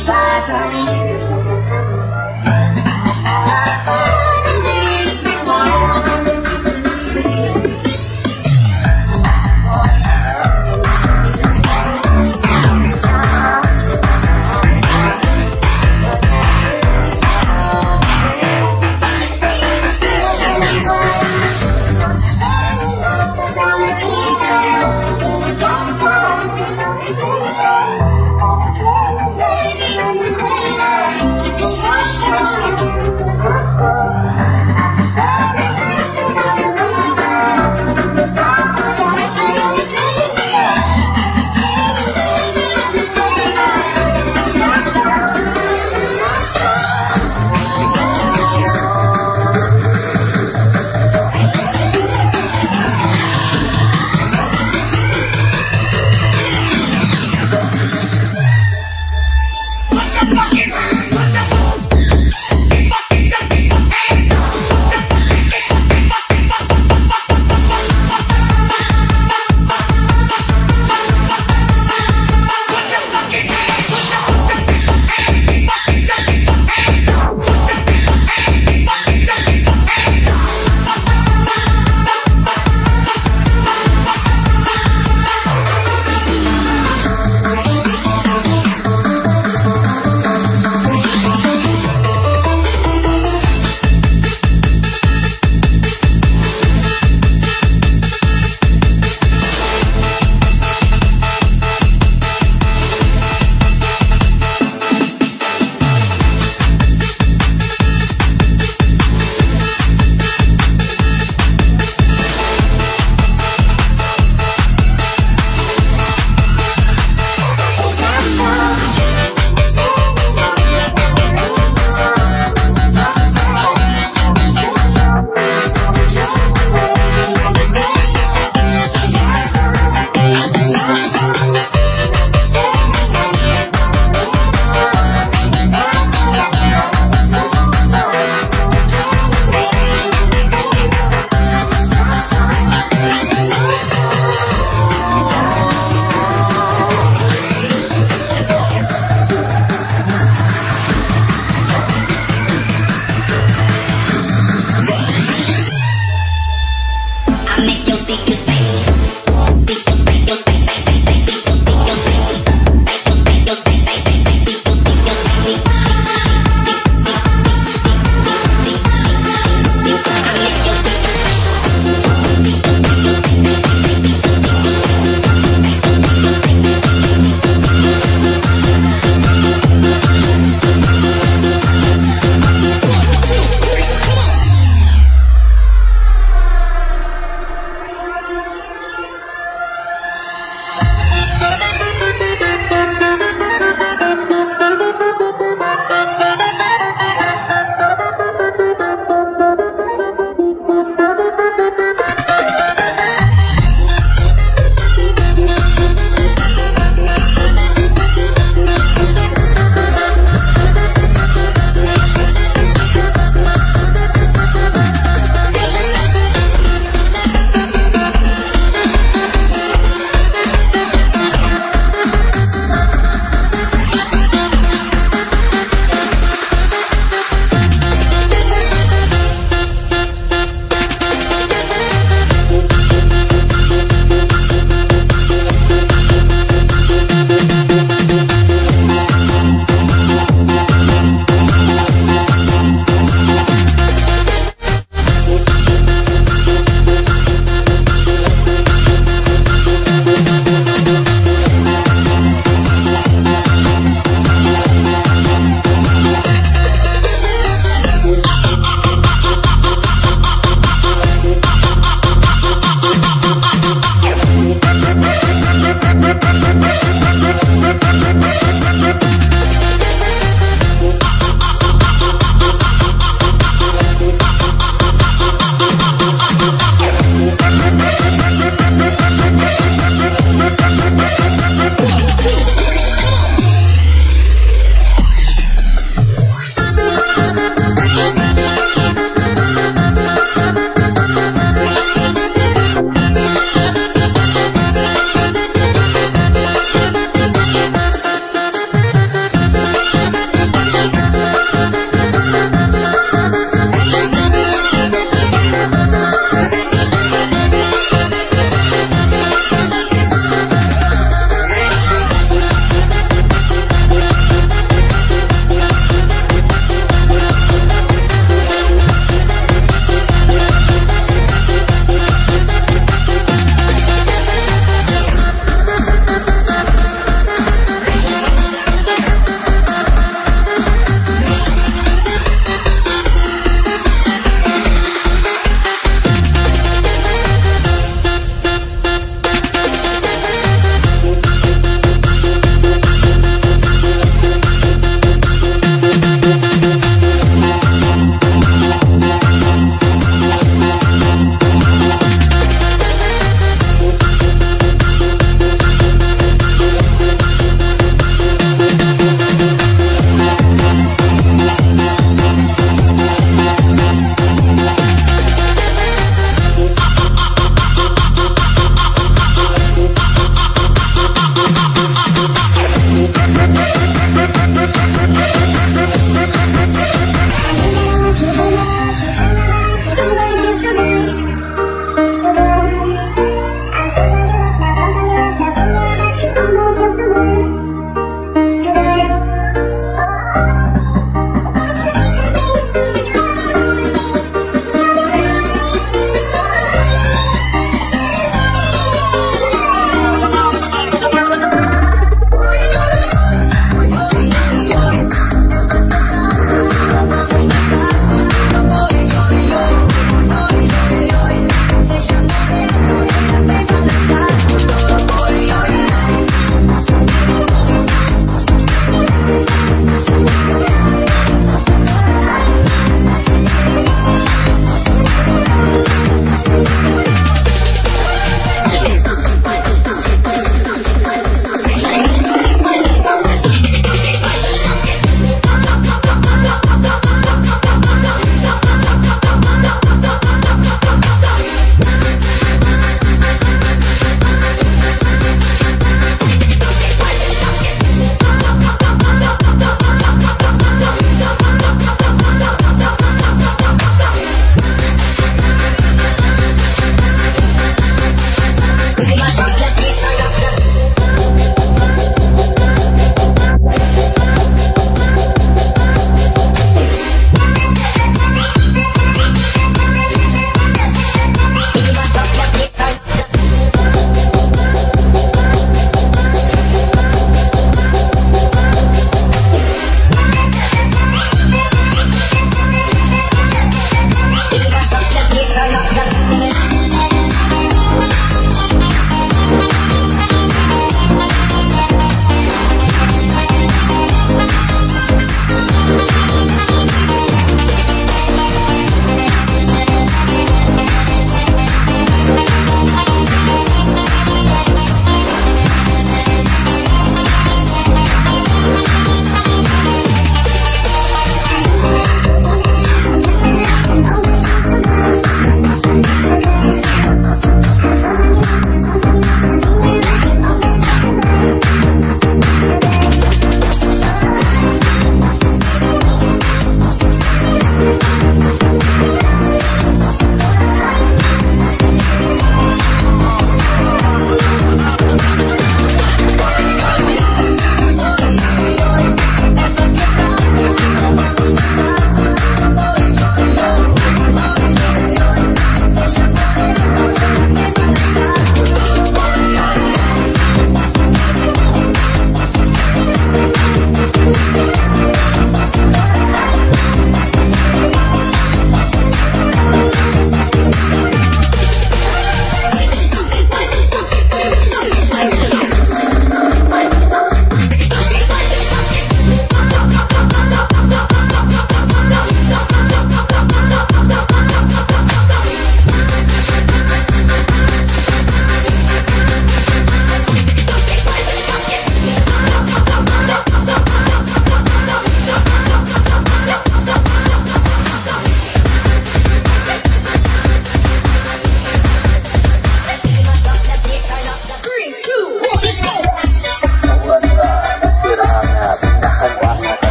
much by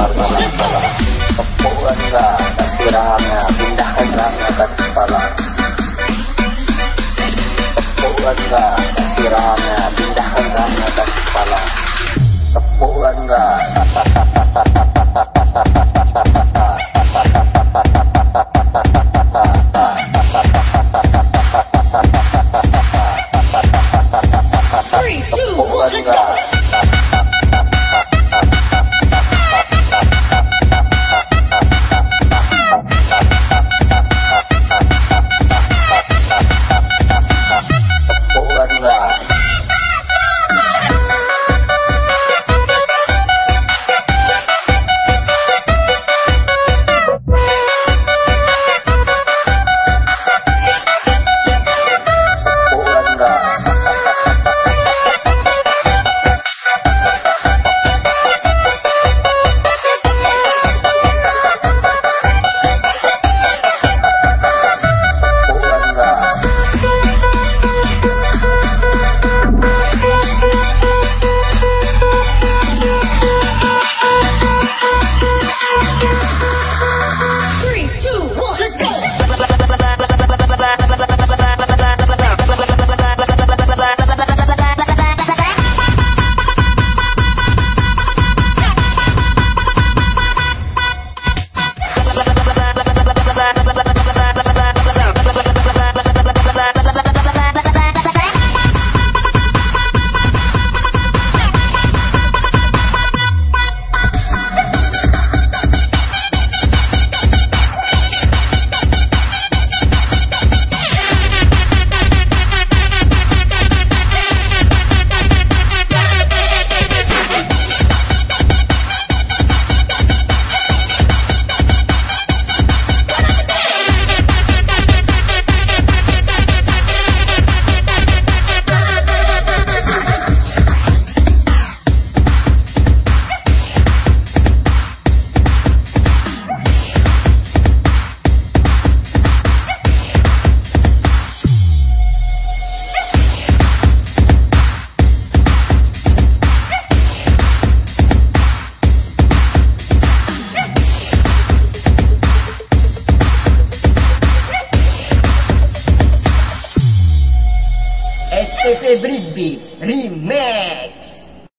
Tepuan enggak kasih rahangnya